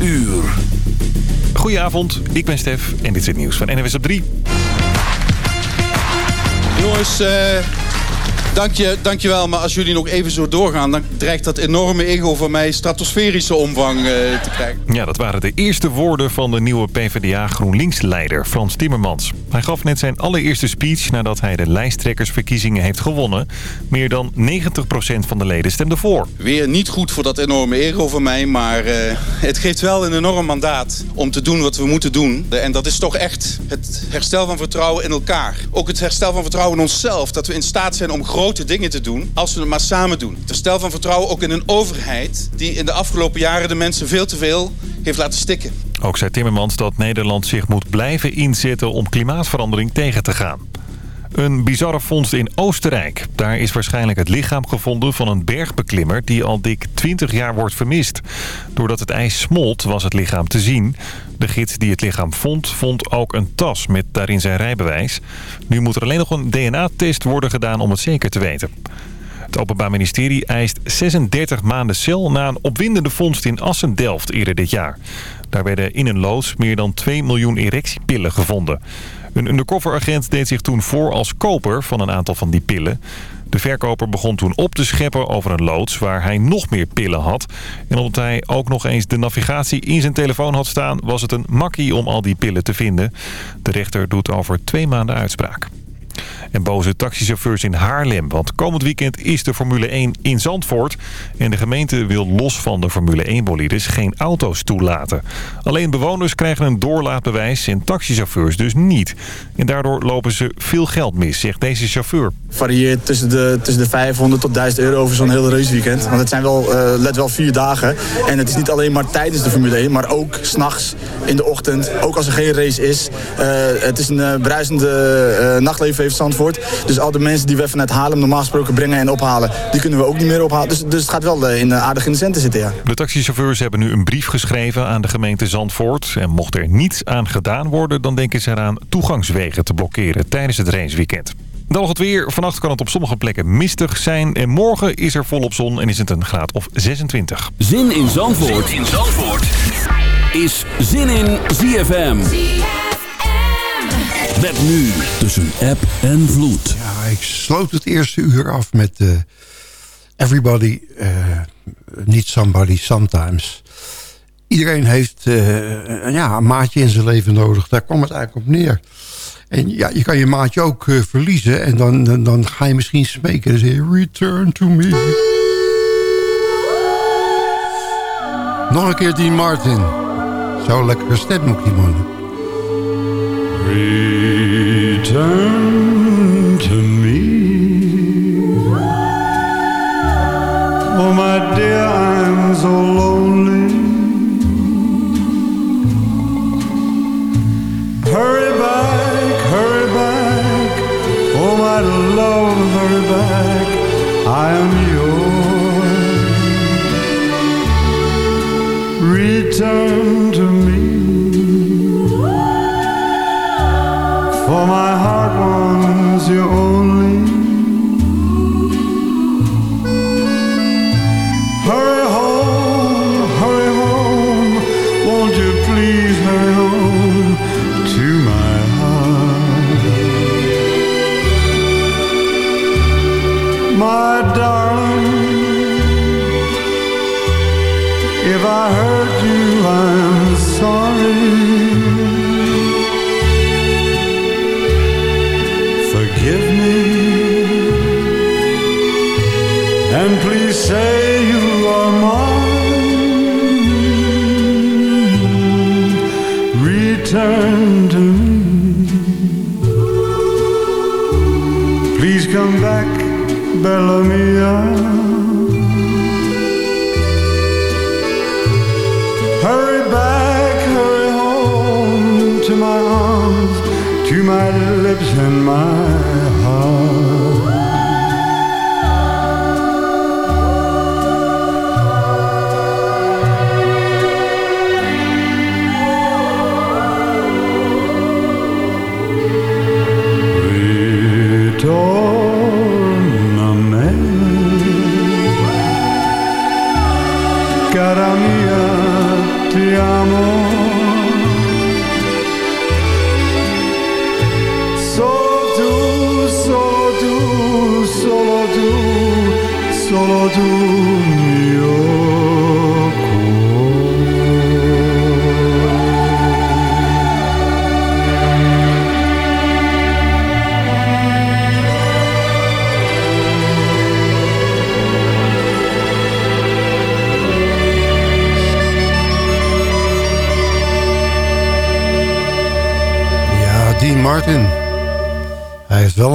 uur. Goedenavond, ik ben Stef en dit is het nieuws van NWS op 3. Jongens, uh, dank, je, dank je wel. Maar als jullie nog even zo doorgaan... dan dreigt dat enorme ego van mij stratosferische omvang uh, te krijgen. Ja, dat waren de eerste woorden van de nieuwe PvdA GroenLinks-leider Frans Timmermans. Hij gaf net zijn allereerste speech nadat hij de lijsttrekkersverkiezingen heeft gewonnen. Meer dan 90% van de leden stemde voor. Weer niet goed voor dat enorme ego van mij, maar uh, het geeft wel een enorm mandaat om te doen wat we moeten doen. En dat is toch echt het herstel van vertrouwen in elkaar. Ook het herstel van vertrouwen in onszelf. Dat we in staat zijn om grote dingen te doen als we het maar samen doen. Het herstel van vertrouwen ook in een overheid die in de afgelopen jaren de mensen veel te veel heeft laten stikken. Ook zei Timmermans dat Nederland zich moet blijven inzetten om klimaatverandering tegen te gaan. Een bizarre vondst in Oostenrijk. Daar is waarschijnlijk het lichaam gevonden van een bergbeklimmer die al dik 20 jaar wordt vermist. Doordat het ijs smolt was het lichaam te zien. De gids die het lichaam vond, vond ook een tas met daarin zijn rijbewijs. Nu moet er alleen nog een DNA-test worden gedaan om het zeker te weten. Het Openbaar Ministerie eist 36 maanden cel na een opwindende vondst in Assen-Delft eerder dit jaar. Daar werden in een loods meer dan 2 miljoen erectiepillen gevonden. Een undercoveragent deed zich toen voor als koper van een aantal van die pillen. De verkoper begon toen op te scheppen over een loods waar hij nog meer pillen had. En omdat hij ook nog eens de navigatie in zijn telefoon had staan... was het een makkie om al die pillen te vinden. De rechter doet over twee maanden uitspraak. En boze taxichauffeurs in Haarlem. Want komend weekend is de Formule 1 in Zandvoort. En de gemeente wil los van de Formule 1-bolides geen auto's toelaten. Alleen bewoners krijgen een doorlaatbewijs en taxichauffeurs dus niet. En daardoor lopen ze veel geld mis, zegt deze chauffeur. Varieert tussen de, tussen de 500 tot 1000 euro over zo'n hele raceweekend. Want het zijn wel, uh, let wel, vier dagen. En het is niet alleen maar tijdens de Formule 1, maar ook s'nachts, in de ochtend. Ook als er geen race is. Uh, het is een uh, bruisende nachtleven heeft Zandvoort. Dus al de mensen die we vanuit Haarlem normaal gesproken brengen en ophalen... die kunnen we ook niet meer ophalen. Dus, dus het gaat wel eh, in, uh, aardig in de centen zitten, ja. De taxichauffeurs hebben nu een brief geschreven aan de gemeente Zandvoort. En mocht er niets aan gedaan worden... dan denken ze eraan toegangswegen te blokkeren tijdens het raceweekend. Dan nog het weer. Vannacht kan het op sommige plekken mistig zijn. En morgen is er volop zon en is het een graad of 26. Zin in Zandvoort, zin in Zandvoort. is Zin in ZFM. Met nu tussen app en vloed. Ja, ik sloot het eerste uur af met uh, Everybody, uh, Need Somebody, Sometimes. Iedereen heeft uh, ja, een maatje in zijn leven nodig. Daar kwam het eigenlijk op neer. En ja, je kan je maatje ook verliezen. En dan, dan, ga je misschien smeken. Dan zeg je, return to me. Nog een keer Dean Martin. Zo lekker stem ook man. Return to me. Oh my dear, I'm so lonely. Hurry back, hurry back. Oh my love, hurry back. I am yours. Return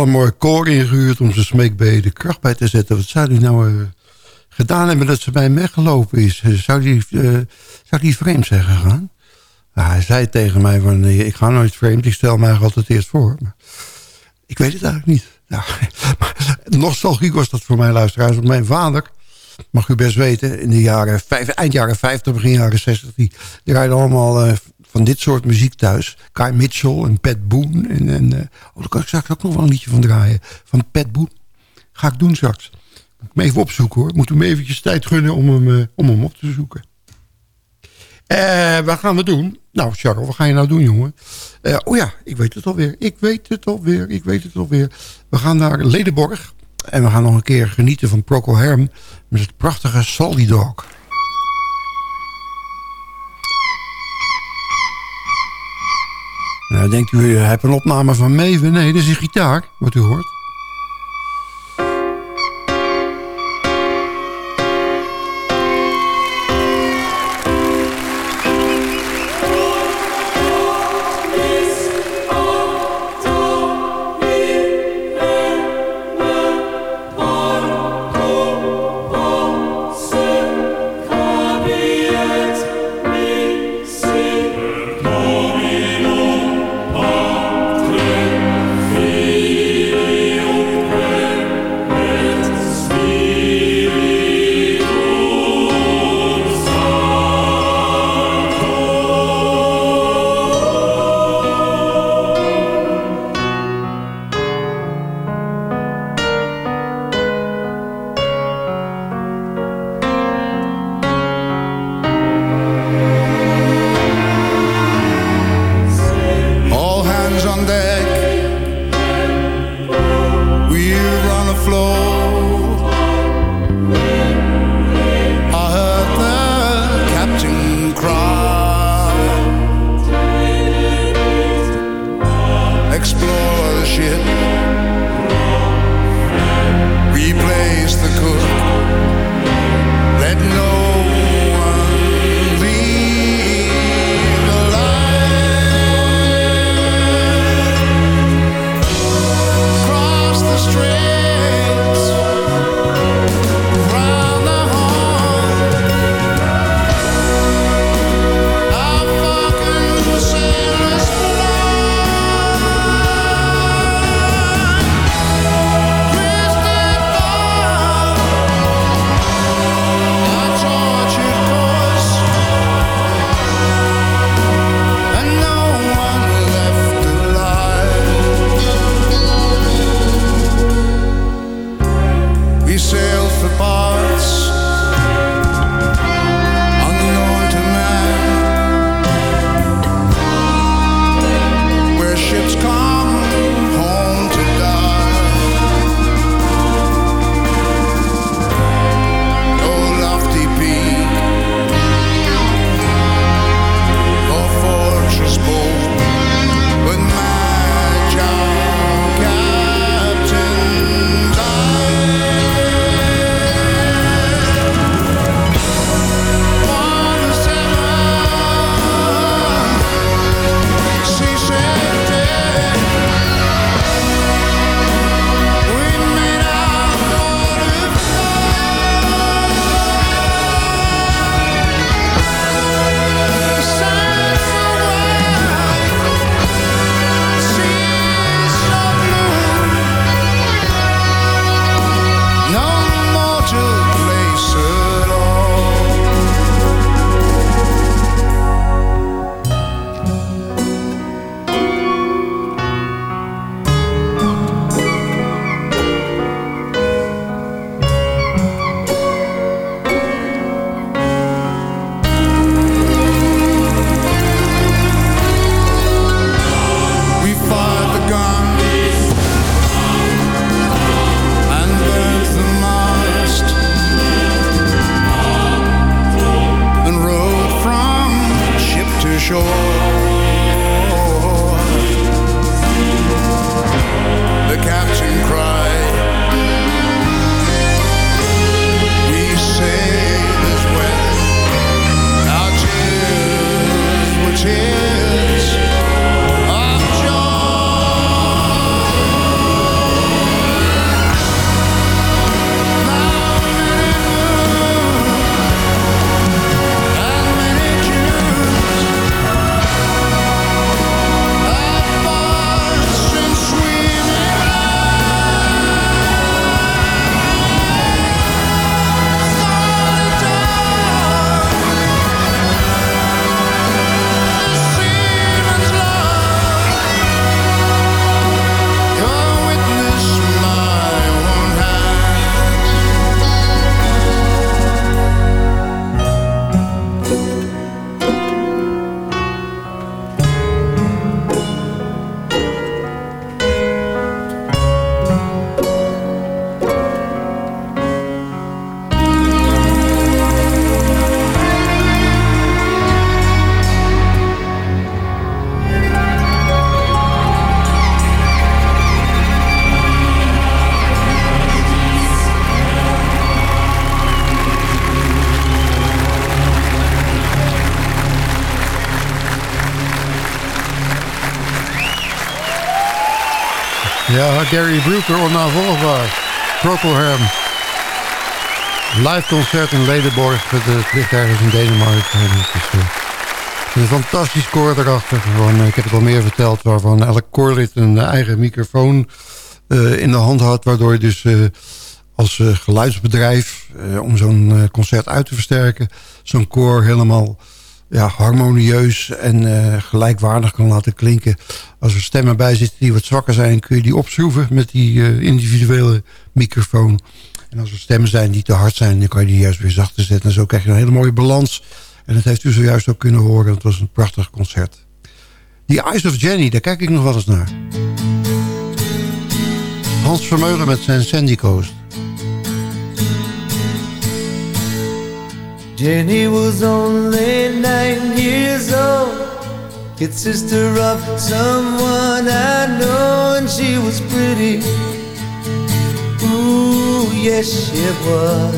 Mooi koor ingehuurd om zijn smeekbeden kracht bij te zetten. Wat zou hij nou uh, gedaan hebben dat ze bij hem weggelopen is? Zou hij, uh, zou die vreemd zijn gegaan? Nou, hij zei tegen mij, van, ik ga nooit vreemd, ik stel mij altijd eerst voor. Ik weet het eigenlijk niet. Nou, nostalgiek was dat voor mij luisteraars. Want mijn vader, mag u best weten, in de jaren vijf, eind jaren 50, begin jaren 60... die draaide allemaal van dit soort muziek thuis. Kai Mitchell en Pat Boone. En, en, uh, oh, daar kan ik straks ook nog wel een liedje van draaien. Van Pat Boone. Ga ik doen straks. Moet ik hem even opzoeken hoor. Moet me eventjes tijd gunnen om hem, uh, om hem op te zoeken. Uh, wat gaan we doen? Nou, Charles, wat ga je nou doen, jongen? Uh, oh ja, ik weet het alweer. Ik weet het alweer. Ik weet het alweer. We gaan naar Ledenborg. En we gaan nog een keer genieten van Procol Harum... met het prachtige Salty Dog. Nou, denkt u, hij heeft een opname van Meven? Nee, dat is een gitaar, wat u hoort. Ja, Gary Brooker, onnavolgbaar. Procol Live concert in Ledenborg. Het ligt ergens in Denemarken. Het is, een fantastisch koor erachter. Eh, ik heb het al meer verteld. Waarvan elk koorlid een eigen microfoon in de hand had. Waardoor je dus als geluidsbedrijf... om zo'n concert uit te versterken... zo'n koor helemaal ja, harmonieus en uh, gelijkwaardig kan laten klinken. Als er stemmen bij zitten die wat zwakker zijn... kun je die opschroeven met die uh, individuele microfoon. En als er stemmen zijn die te hard zijn... dan kan je die juist weer zachter zetten. En zo krijg je een hele mooie balans. En dat heeft u zojuist ook kunnen horen. Het was een prachtig concert. The Eyes of Jenny, daar kijk ik nog wel eens naar. Hans Vermeulen met zijn Sandy Coast. Jenny was only nine years old. Kid sister of someone I know And she was pretty. Ooh, yes she was.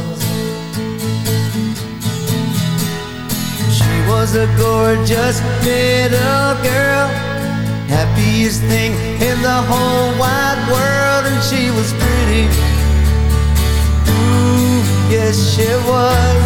She was a gorgeous little girl Happiest thing in the whole wide world And she was pretty. Ooh, yes she was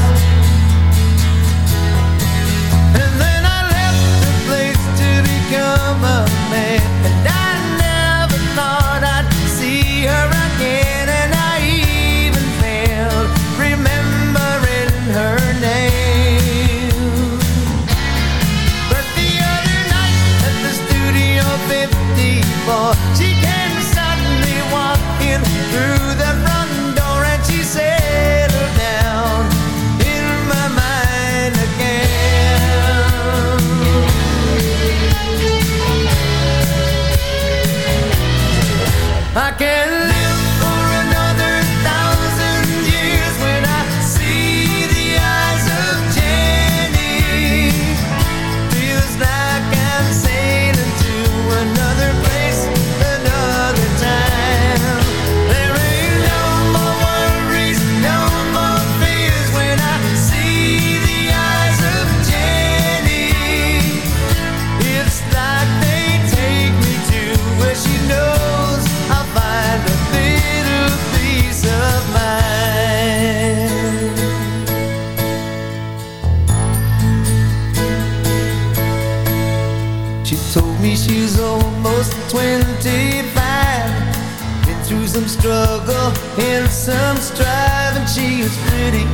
she is pretty.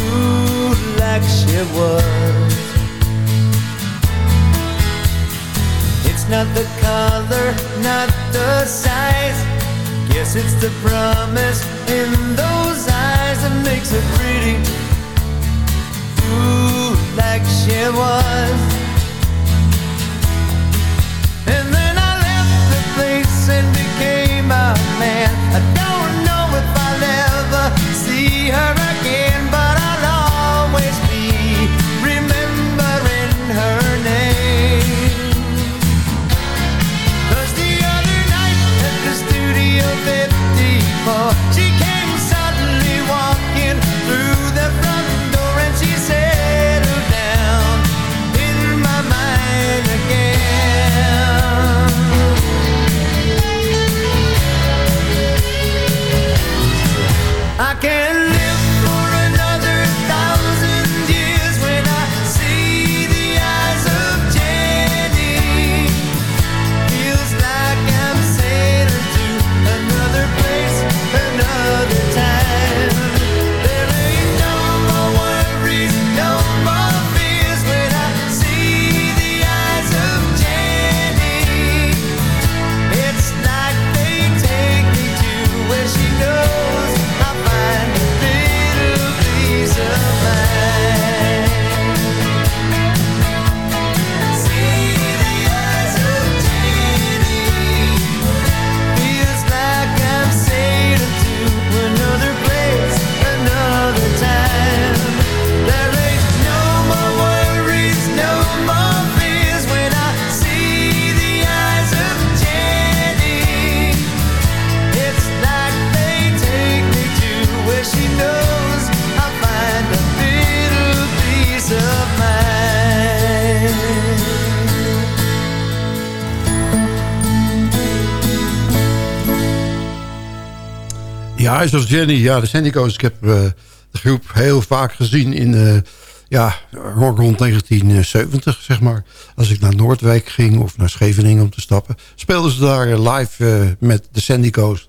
Ooh, like she was. It's not the color, not the size. Guess it's the promise in those eyes That makes her pretty. Ooh, like she was Eyes of Jenny. Ja, de Sandy Coast. Ik heb uh, de groep heel vaak gezien in... Uh, ja, rond 1970, zeg maar. Als ik naar Noordwijk ging of naar Scheveningen om te stappen... speelden ze daar live met de Sandy Coast.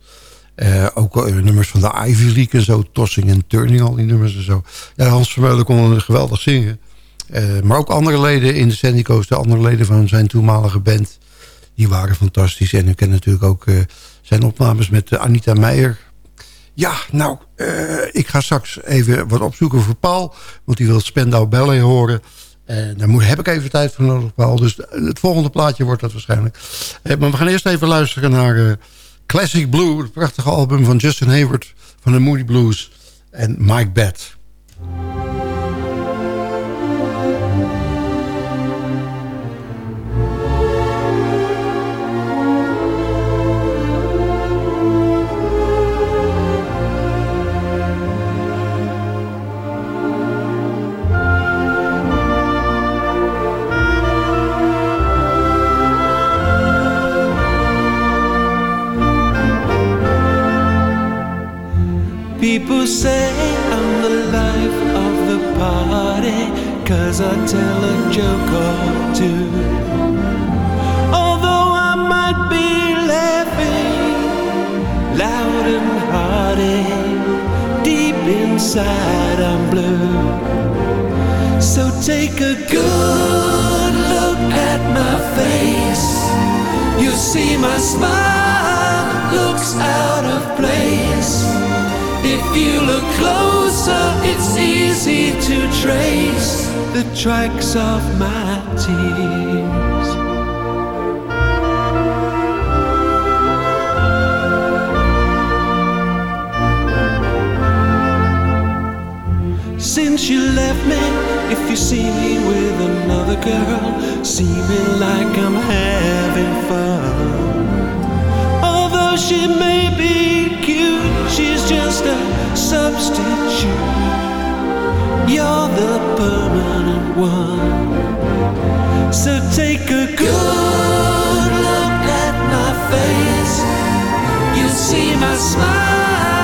ook nummers van de Ivy League en zo. Tossing en Turning, al die nummers en zo. Ja, Hans Vermeulen kon geweldig zingen. maar ook andere leden in de Sandy Coast... de andere leden van zijn toenmalige band... die waren fantastisch. En u kent natuurlijk ook zijn opnames met Anita Meijer. Ja, nou, uh, ik ga straks even wat opzoeken voor Paul. Want die wil Spendau Ballet horen. En daar moet, heb ik even tijd voor nodig, Paul. Dus het volgende plaatje wordt dat waarschijnlijk. Uh, maar we gaan eerst even luisteren naar uh, Classic Blue. Het prachtige album van Justin Hayward van de Moody Blues. En Mike Bett. People say I'm the life of the party Cause I tell a joke or two. Although I might be laughing loud and hearty Deep inside I'm blue. So take a good look at my face. You see my smile looks out of place if you look closer, it's easy to trace the tracks of my tears. Since you left me, if you see me with another girl, seeming like I'm having fun. Although she may she's just a substitute. You're the permanent one. So take a good look at my face. You'll see my smile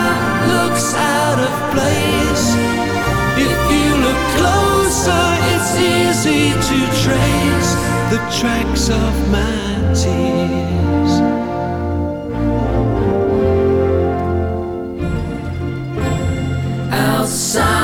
looks out of place. If you look closer, it's easy to trace the tracks of my tears. sun.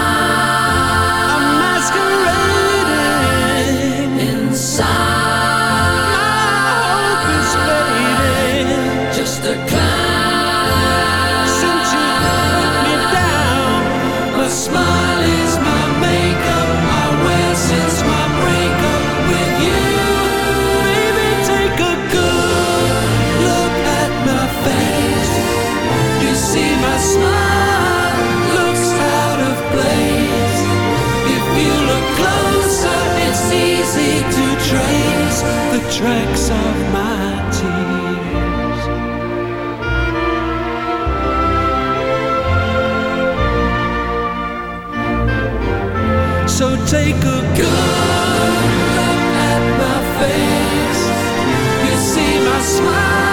Smile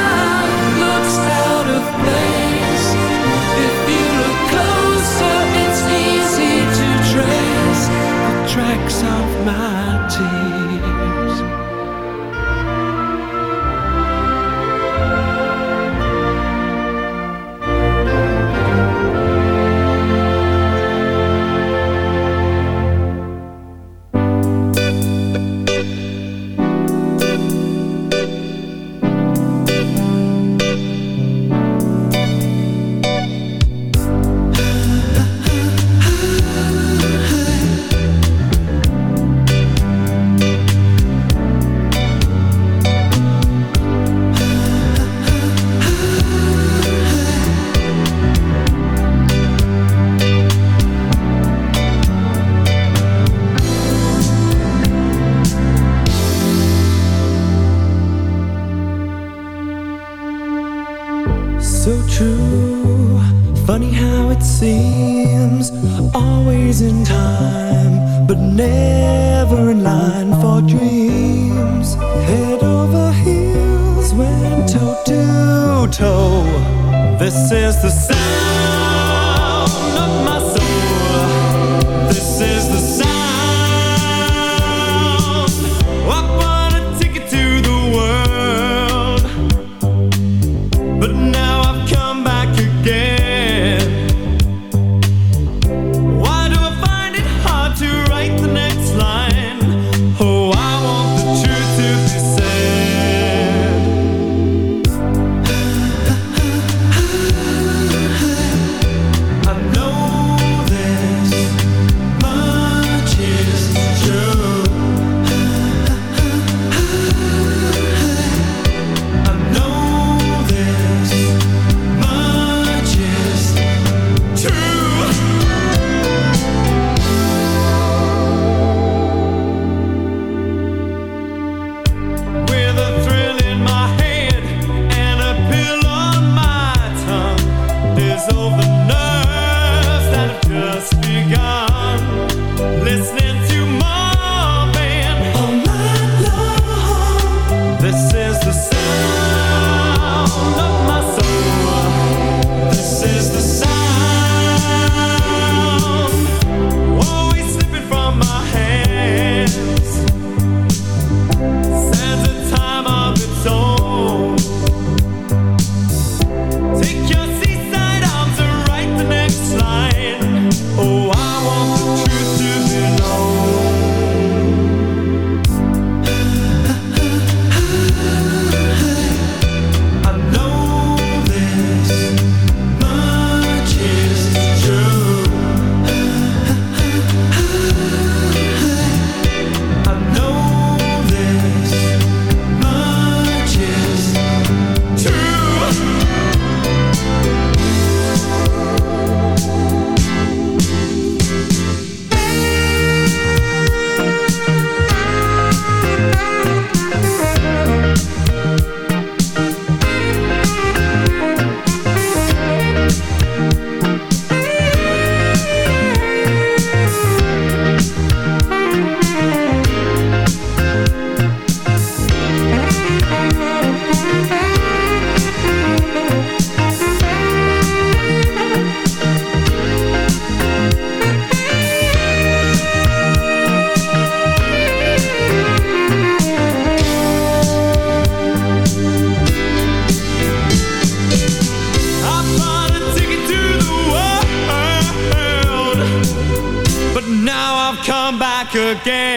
Game.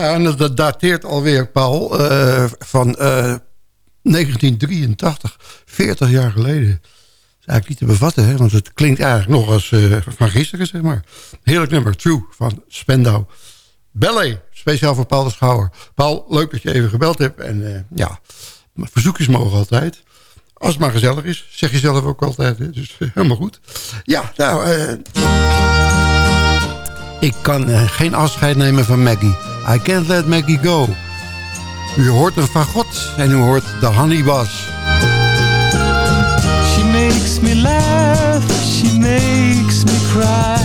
Ja, en dat dateert alweer, Paul, eh, van eh, 1983, 40 jaar geleden. Dat is eigenlijk niet te bevatten, hè, want het klinkt eigenlijk nog als eh, van gisteren, zeg maar. Heerlijk nummer, True, van Spendau. Ballet, speciaal voor Paul de Schouwer. Paul, leuk dat je even gebeld hebt. En eh, ja, verzoekjes mogen altijd. Als het maar gezellig is, zeg je zelf ook altijd. Hè? Dus eh, helemaal goed. Ja, nou... ik kan eh, geen afscheid nemen van Maggie. I can't let Maggie go. U hoort een fagot en u hoort de honeybas. She makes me laugh, she makes me cry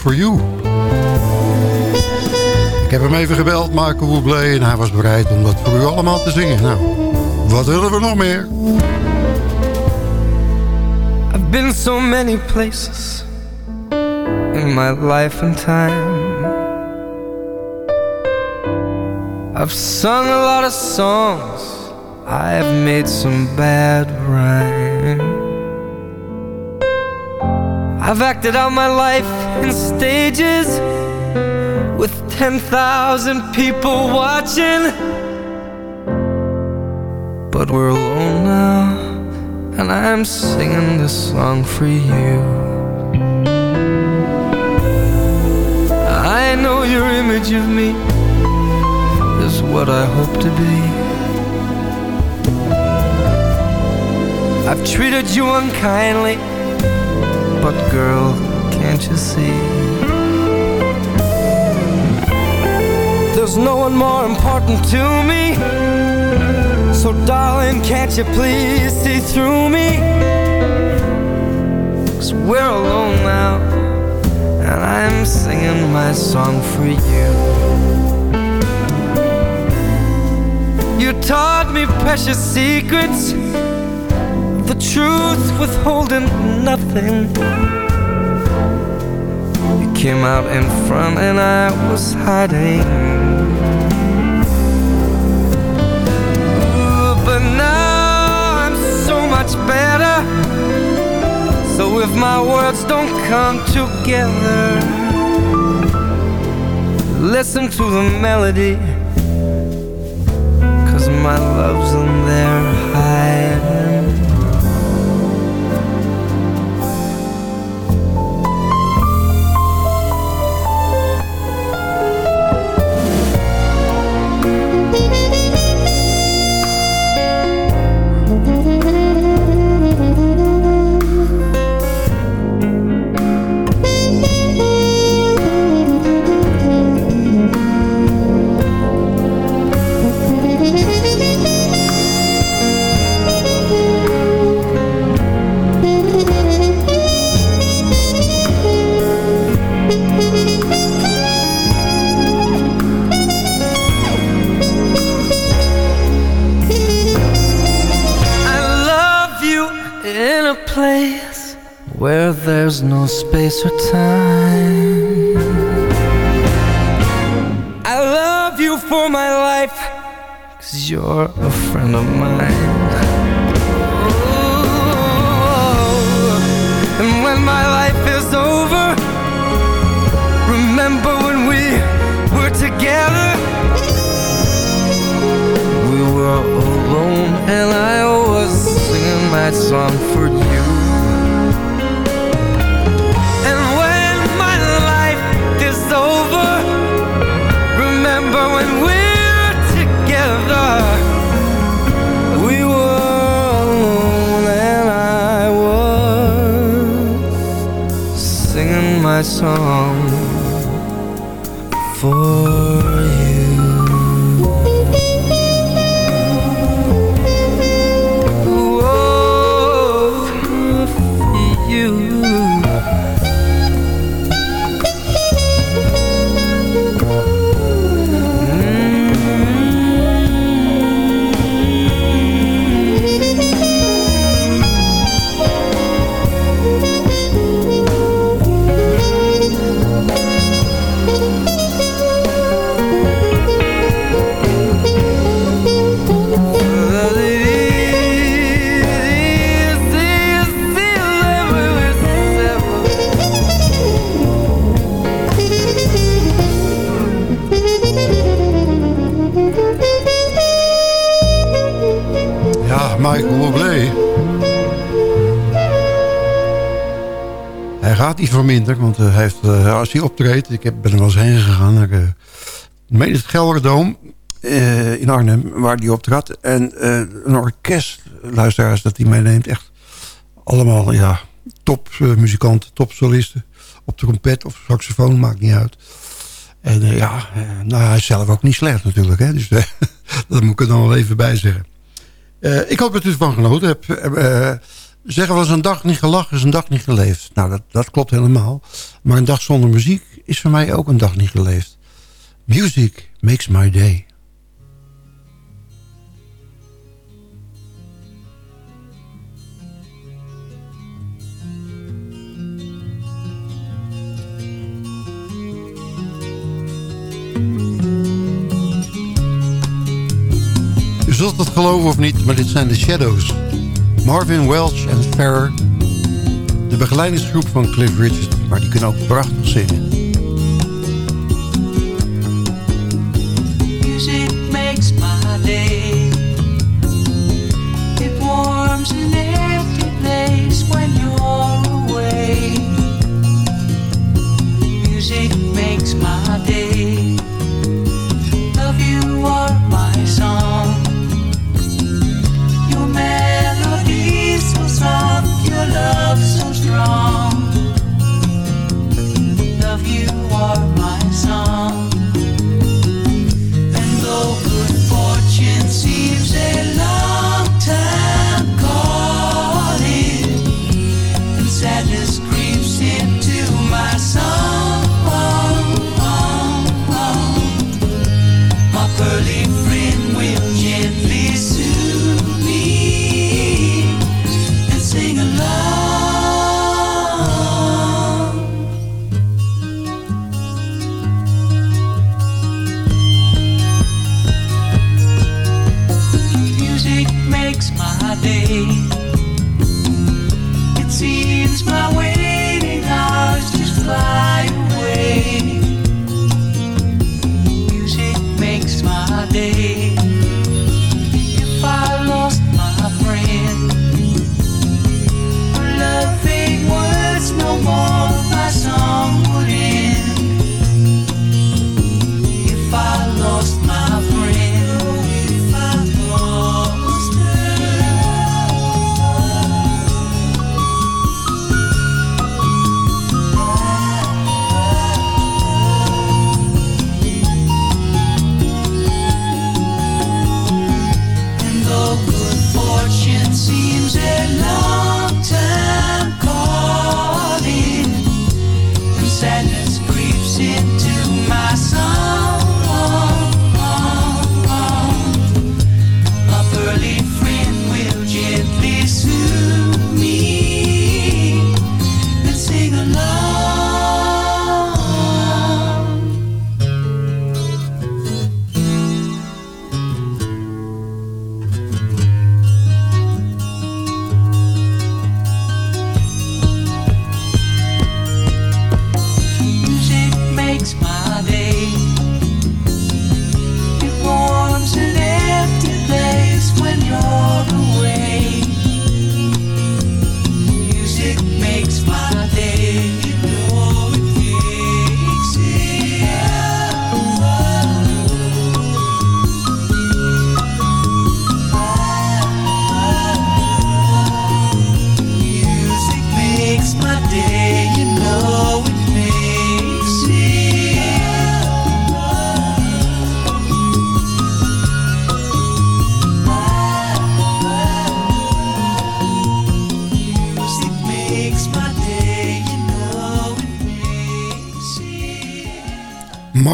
for You. Ik heb hem even gebeld, Marco Bublé, en hij was bereid om dat voor u allemaal te zingen. Nou, wat willen we nog meer? I've been so many places in my life and time. I've sung a lot of songs. I've made some bad rhyme. I've acted out my life in stages with 10,000 people watching. But we're alone now, and I'm singing this song for you. I know your image of me is what I hope to be. I've treated you unkindly, but girl, can't you see? There's no one more important to me. So, darling, can't you please see through me? Cause we're alone now, and I'm singing my song for you. You taught me precious secrets, the truth withholding nothing. Came out in front, and I was hiding. Ooh, but now I'm so much better. So if my words don't come together, listen to the melody. Cause my love's in there gaat niet verminderen, want uh, hij heeft, uh, als hij optreedt... ik heb, ben er wel eens heen gegaan naar uh, meen het Gelderdoom in Arnhem... waar hij optrad. En een orkest, luisteraars, dat hij meeneemt. Echt allemaal ja, topmuzikanten, topsolisten. Op trompet of saxofoon, maakt niet uit. En ja, nou, hij is zelf ook niet slecht natuurlijk. Hè? Dus dat moet ik er dan wel even bij zeggen. Ik hoop dat u ervan genoten hebt. Zeggen we eens een dag niet gelachen is een dag niet geleefd. Nou, dat, dat klopt helemaal. Maar een dag zonder muziek is voor mij ook een dag niet geleefd. Music makes my day. U zult het geloven of niet, maar dit zijn de Shadows. Marvin Welch en Farrer. De begeleidingsgroep van Cliff Richard, maar die kunnen ook prachtig zingen. Music makes my day. It warms an empty place when you're away. Music makes my day. Love you are my song. Love so strong.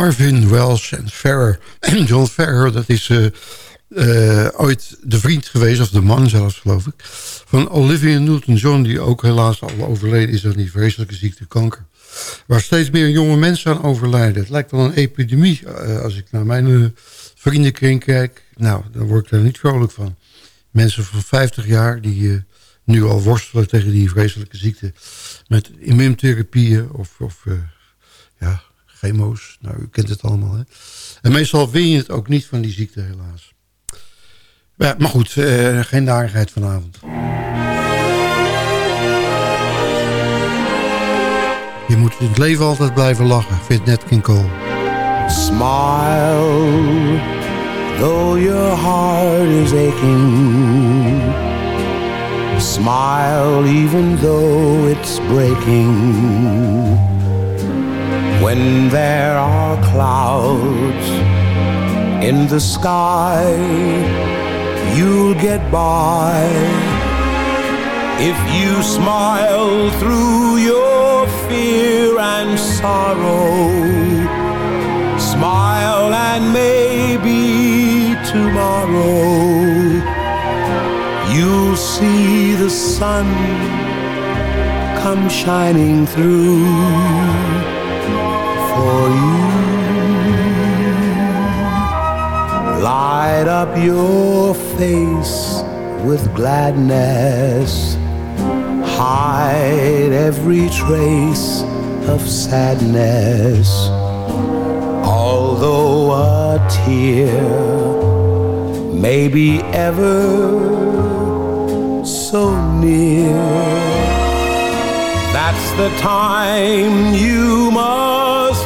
Marvin Welsh en Ferrer. John Ferrer, dat is eh, ooit de vriend geweest, of de man zelfs geloof ik... van Olivia Newton-John, die ook helaas al overleden is... aan die vreselijke ziekte kanker. Waar steeds meer jonge mensen aan overlijden. Het lijkt wel een epidemie eh, als ik naar mijn vriendenkring kijk. Nou, dan word ik er niet vrolijk van. Mensen van 50 jaar die nu al worstelen tegen die vreselijke ziekte... met immuuntherapieën of, of ja, Nou, u kent het allemaal, hè. En meestal win je het ook niet van die ziekte, helaas. Ja, maar goed, eh, geen narigheid vanavond. Je moet in het leven altijd blijven lachen, vindt Nat King Cole. Smile, though your heart is aching. Smile, even though it's breaking. When there are clouds in the sky, you'll get by. If you smile through your fear and sorrow, smile and maybe tomorrow you'll see the sun come shining through for you. Light up your face with gladness. Hide every trace of sadness. Although a tear may be ever so near, that's the time you must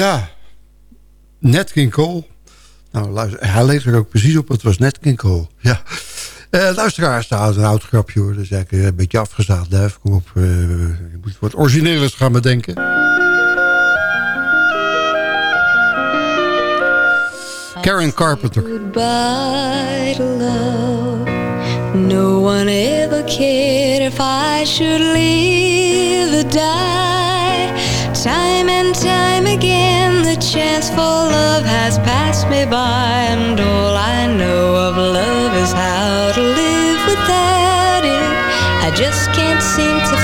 Ja, Nat King Cole. Nou, luister, hij leek er ook precies op, het was Nat King Cole. Ja. Eh luisteraars, een oud grapje hoor. Dat is eigenlijk een beetje afgezaagd duif. Kom op, eh, je moet wat origineels gaan bedenken. Karen Carpenter. Goodbye to love. No one ever cared if I should live or die. Chance for love has passed me by, and all I know of love is how to live without it. I just can't seem to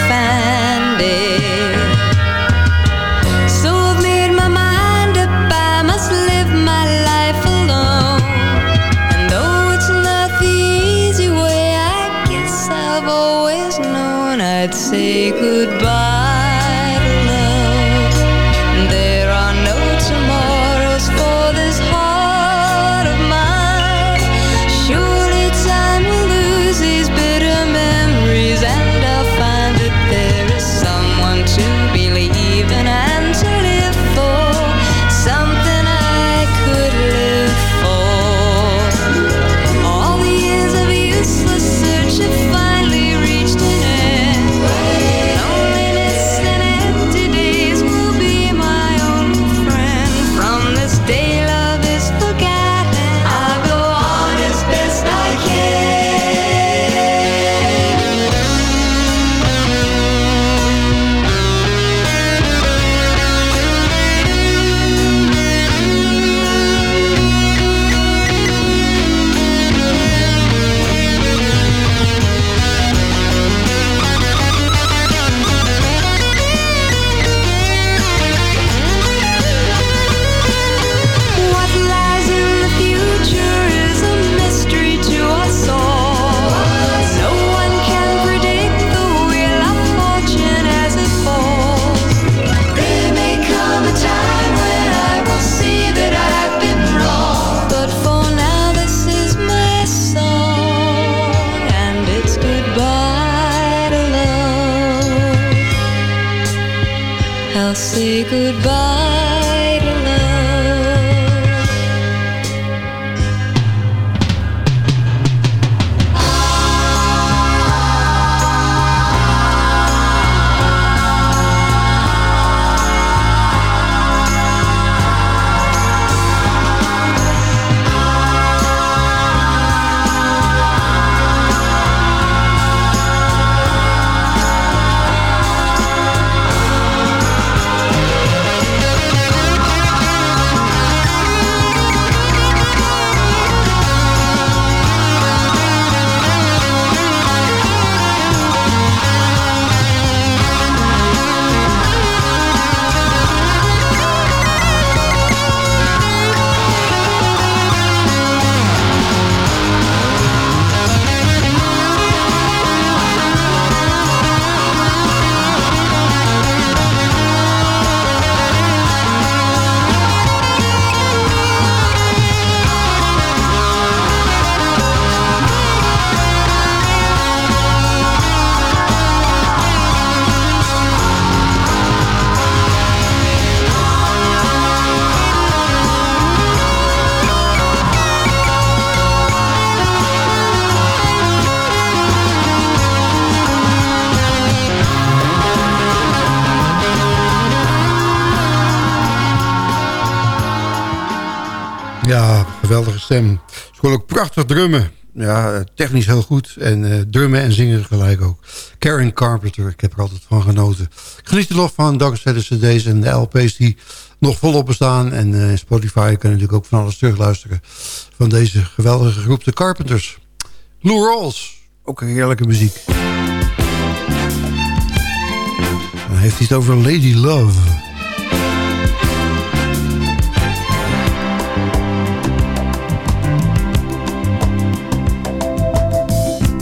stem. Ze kon ook prachtig drummen. Ja, technisch heel goed. En eh, drummen en zingen gelijk ook. Karen Carpenter, ik heb er altijd van genoten. Ik geniet er nog van, dankzij de cd's en de LP's die nog volop bestaan. En eh, Spotify kan natuurlijk ook van alles terugluisteren. Van deze geweldige groep, de Carpenters. Lou Rawls, ook heerlijke muziek. Dan heeft hij het over Lady Love.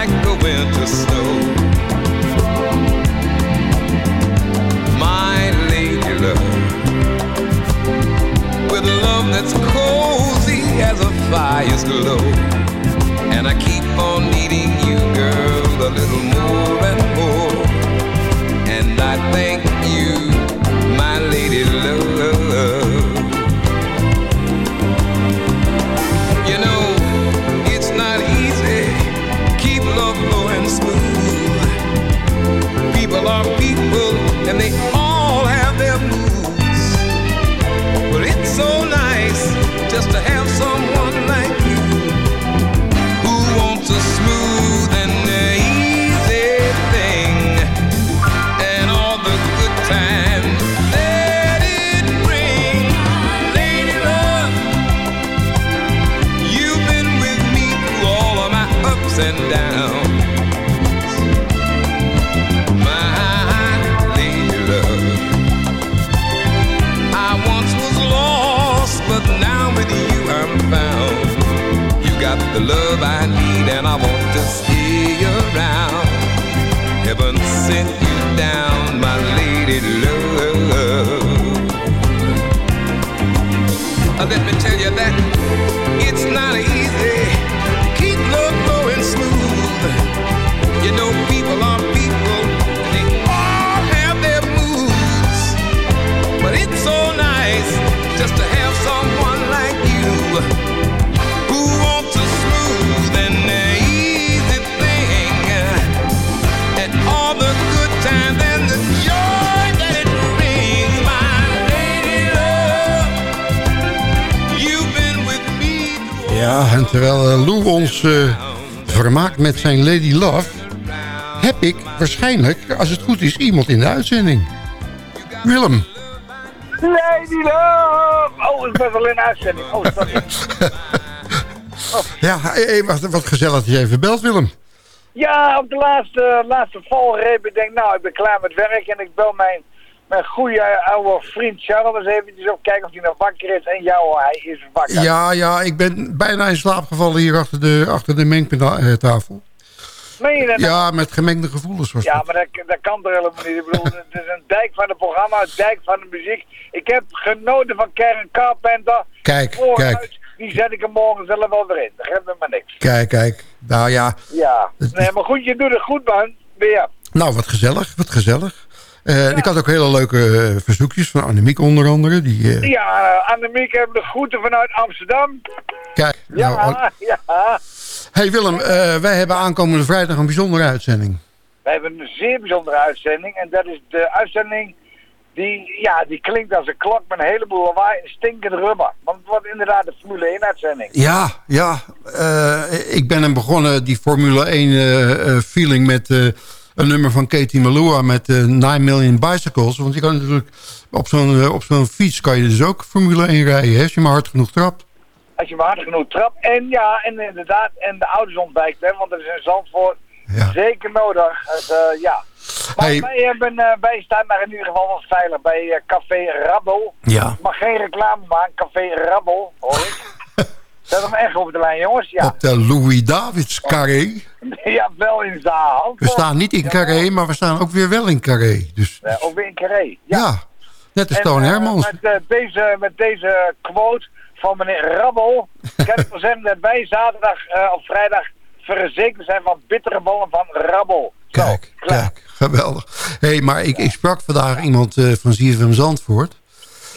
Like a winter snow. My lady love, with love that's cozy as a fire's glow. And I keep on needing you, girl, a little more and the love I need, and I want to stay around. Heaven sent you down, my lady love. Let me tell you that it's not easy. Keep love flowing smooth. You know people are people. They all have their moods. But it's so nice just to have someone like you Ja, en terwijl eh, Lou ons eh, vermaakt met zijn Lady Love... heb ik waarschijnlijk, als het goed is, iemand in de uitzending. Willem. Lady Love! Oh, ik ben wel in de uitzending. Oh, sorry. Ja, hey, hey, wat, wat gezellig dat je even belt, Willem. Ja, op de laatste, laatste valreep. Ik denk, nou, ik ben klaar met werk en ik bel mijn, mijn goede oude vriend Charles eventjes op kijken of hij nog wakker is. En jou, hij is wakker. Ja, ja, ik ben bijna in slaap gevallen hier achter de, achter de mengtafel. Meen je dat? Ja, met gemengde gevoelens was Ja, dat. maar dat, dat kan toch helemaal niet. Ik bedoel, het is een dijk van het programma, een dijk van de muziek. Ik heb genoten van Karen Carpenter. Kijk, kijk. Die zet ik er morgen zelf wel weer in. Dat geeft me maar niks. Kijk, kijk. Nou ja, Ja, nee, maar goed, je doet het goed, man. Weer. nou wat gezellig, wat gezellig. Eh, Ik had ook hele leuke eh, verzoekjes van Annemiek onder andere. Die, eh, Ja, uh, Annemiek hebben de groeten vanuit Amsterdam. Kijk, Ja, nou, An- ja. hey Willem, wij hebben aankomende vrijdag een bijzondere uitzending. We hebben een zeer bijzondere uitzending. En dat is de uitzending die, ja, die klinkt als een klok met een heleboel lawaai en stinkende rubber. Want het wordt inderdaad de Formule 1 uitzending. Ja, ja. ik ben hem begonnen, die Formule 1 eh, eh, feeling met een nummer van Katie Malua met eh 9 Million Bicycles. Want je kan natuurlijk op zo'n eh, op zo'n fiets kan je dus ook Formule 1 rijden, hè, als je maar hard genoeg trapt. Als je maar hard genoeg trapt. En ja, en inderdaad, en de ouders ontwijkt, hè, want dat is in Zandvoort zeker nodig. Het, eh, ja. Maar Hey. wij, hebben, wij staan daar in ieder geval wel veilig bij Café Rabbel. Ja. Ik mag geen reclame maken, Café Rabbel, hoor ik. Zet hem echt op de lijn, jongens. Ja, Op de Louis Davids Carré. ja wel in Zaal. We staan niet in Carré, maar we staan ook weer wel in Carré. Dus Ja, ook weer in Carré. ja, net als Toon eh, Hermans. Met, eh, deze, met deze quote van meneer Rabbel kan ik wel zeggen dat wij zaterdag eh, of vrijdag verzekerd zijn van bittere ballen van Rabbel. Kijk, kijk, geweldig. hey, maar ik, ik sprak vandaag iemand van ZFM Zandvoort.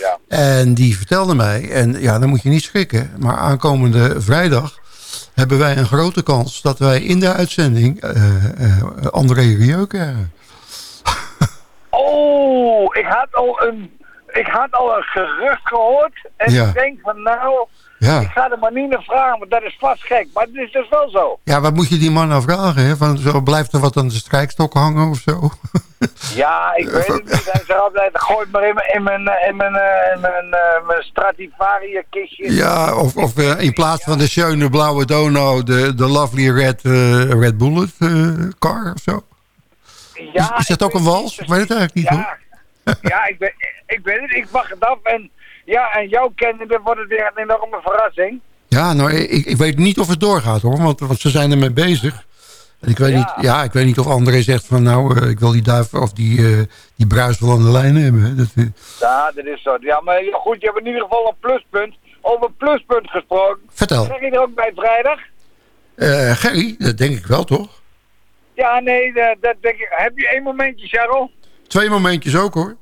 Ja. En die vertelde mij, en ja, dan moet je niet schrikken... maar aankomende vrijdag hebben wij een grote kans... dat wij in de uitzending eh eh André Rieu krijgen. Oh, ik had al een, ik had al een gerucht gehoord. En Ja. ik denk van nou, Ja. ik ga er maar niet naar vragen, want dat is vast gek. Maar het is dus wel zo. Ja, wat moet je die man nou vragen? Hè? Van, zo, blijft er wat aan de strijkstok hangen of zo? Ja, ik weet het niet. Hij zegt altijd, gooi maar in mijn, in mijn, eh, in mijn, eh, in mijn, eh, mijn Stradivari kistje. Ja, of, of eh, in plaats van de schöne blauwe dono... de, de lovely red, eh, red bullet eh, car of zo? Ja, is, is dat ook een wals? Ik weet het eigenlijk niet, hoor. Ja, ja ik, ben, ik weet het. Ik wacht het af. En ja, en jouw kennende wordt het weer een enorme verrassing. Ja, nou, ik, ik weet niet of het doorgaat, hoor. Want, want ze zijn ermee bezig. En ik weet, Ja. niet, ja, ik weet niet of André zegt van... nou, eh, ik wil die duif of die, eh, die bruis wel aan de lijn hebben. Dat, eh, Ja, dat is zo. Ja, maar goed, je hebt in ieder geval een pluspunt. Over pluspunt gesproken. Vertel. Zeg je er ook bij vrijdag? eh, Gerry, dat denk ik wel, toch? Ja, nee, dat, dat denk ik. Heb je één momentje, Charles? Twee momentjes ook, hoor.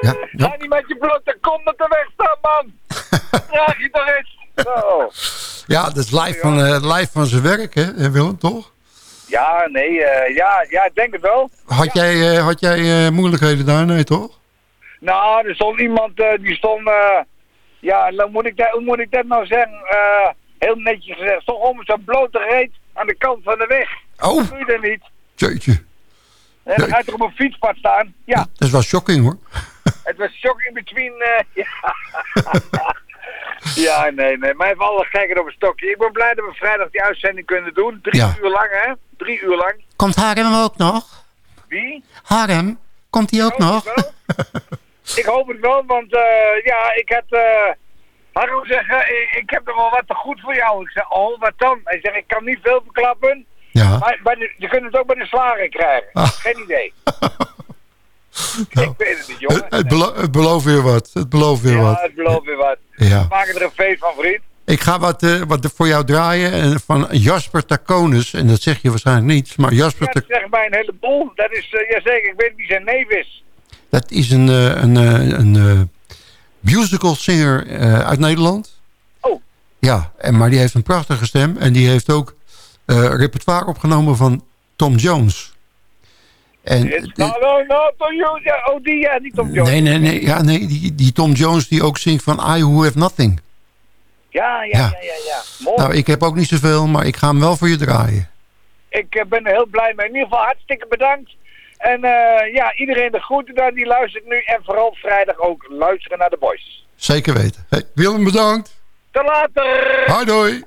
Ja, ja. Ga niet met je blote kont op de weg staan, man. Draag je toch eens. Ja dat is live van, eh, live van zijn werk, hè, eh, Willem, toch? Ja, nee, eh, ja, ja, ik denk het wel. Had jij, had jij moeilijkheden daar? Nee, toch? Nou, er stond iemand, die stond, ja, hoe moet, ik dat, hoe moet ik dat nou zeggen? Heel netjes gezegd, stond om zo'n blote reet aan de kant van de weg. Oh. Dat doe je dat niet. Jeetje, En dan ga je toch op een fietspad staan? Ja, dat is wel shocking, hoor. Het was shock in between, eh, ja. ja, nee, nee, maar even alle gekken op een stokje. Ik ben blij dat we vrijdag die uitzending kunnen doen. Drie Ja. uur lang, hè? Drie uur lang. Komt Harem ook nog? Wie? Harem, komt hij ook nog? Ik hoop het wel, want eh, ja, ik had... eh Harro zeggen, ik, ik heb er wel wat te goed voor jou. Ik zeg, oh, wat dan? Hij zegt, ik kan niet veel verklappen. Ja. Maar, maar je kunt het ook bij de slager krijgen. Ah. Geen idee. Ik weet het niet, jongen. Het, het, belo- het belooft weer wat. Het belooft weer ja, wat. het belooft weer wat. Ja. We maken er een feest van, vriend. Ik ga wat, eh, wat voor jou draaien en van Jasper Taconis. En dat zeg je waarschijnlijk niet. Maar Jasper Ja, dat zegt mij een heleboel. Dat is, uh, jazeker, ik weet wie zijn neef is. dat is een, eh, een, eh, een eh, musical singer eh, uit Nederland. Oh. Ja, en, maar die heeft een prachtige stem. En die heeft ook eh, repertoire opgenomen van Tom Jones. En, It's not you. Ja, oh, die, ja, die Tom Jones. nee, nee, nee, ja, nee die, die Tom Jones die ook zingt van I Who Have Nothing. Ja, ja, Ja. ja, ja, ja. Mooi. Nou, ik heb ook niet zoveel, maar ik ga hem wel voor je draaien. Ik eh, ben er heel blij mee. In ieder geval hartstikke bedankt. En eh, ja, iedereen de groeten daar, die luistert nu. En vooral vrijdag ook luisteren naar de boys. Zeker weten. Hey, Willem, bedankt. Tot later! Hoi, doei.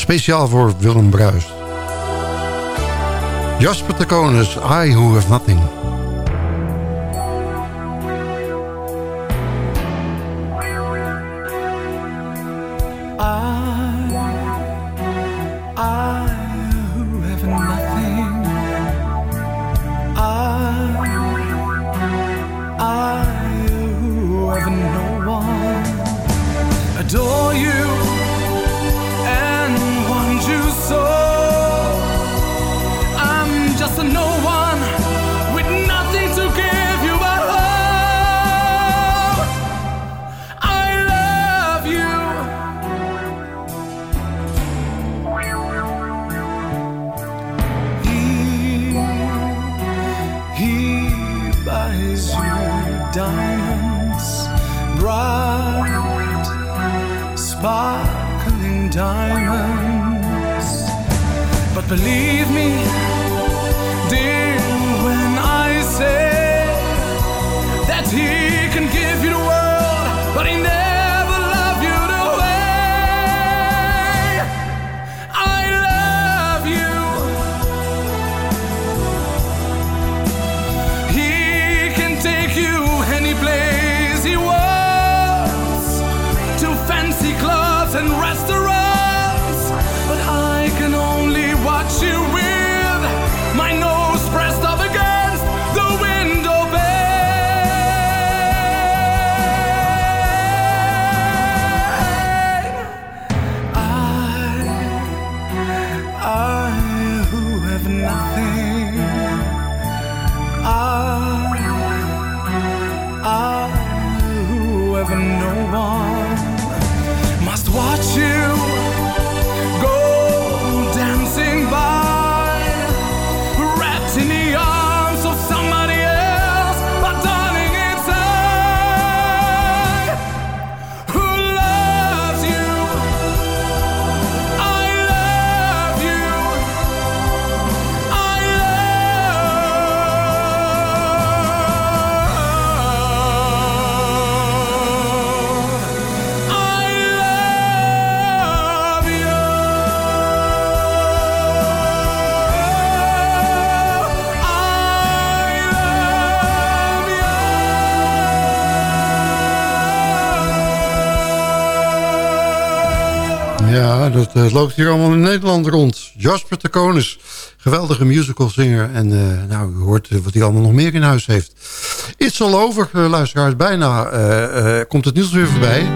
Speciaal voor Willem Bruist. Jasper de Konis, I Who Have Nothing. No one Ja, dat eh, loopt hier allemaal in Nederland rond. Jasper de Konis, geweldige musicalzanger. En eh, nou, u hoort eh, wat hij allemaal nog meer in huis heeft. It's all over, luisteraars. Bijna komt het nieuws weer voorbij.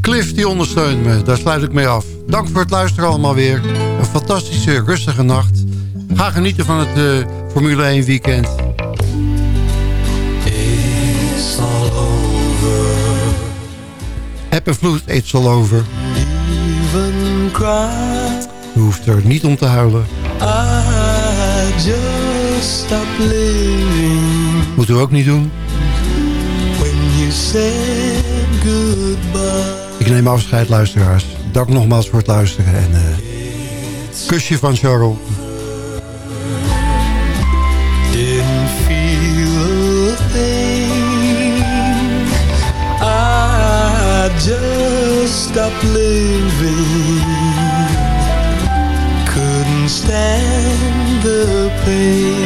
Cliff, die ondersteunt me. Daar sluit ik mee af. Dank voor het luisteren allemaal weer. Een fantastische, rustige nacht. Ga genieten van het Formule 1 weekend. It's all over. App en vloed, it's all over. Even cry. U hoeft er niet om te huilen. I just stop living Moet u ook niet doen. when you said goodbye. Ik neem afscheid, luisteraars. Dank nogmaals voor het luisteren. En eh, kusje van Charles. Didn't feel a thing. I just stopped living. Couldn't stand the pain.